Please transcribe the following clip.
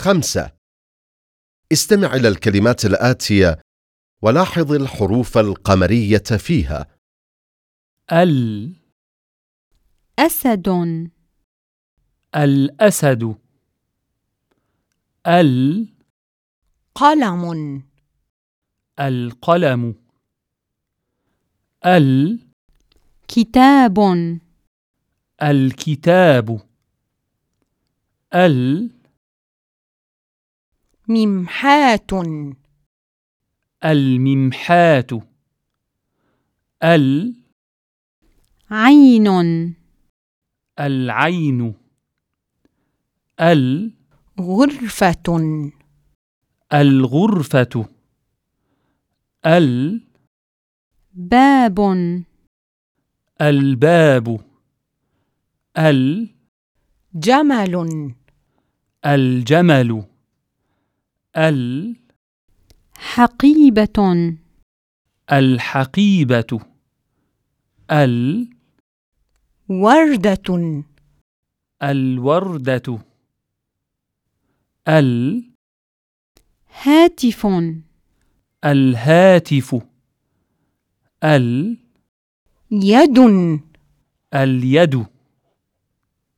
خمسة. استمع إلى الكلمات الآتية ولاحظ الحروف القمرية فيها. ال. أسد. الأسد. ال. قلم. القلم. ال. كتاب. الكتاب. ال. ممحات. الممحات. ال. عين. العين. ال. غرفة. الغرفة. ال. باب. الباب. ال. جمل. الجمل. ال حقيبة. الحقيبة. ال وردة. الوردة. ال هاتف. الهاتف. ال يد. اليد.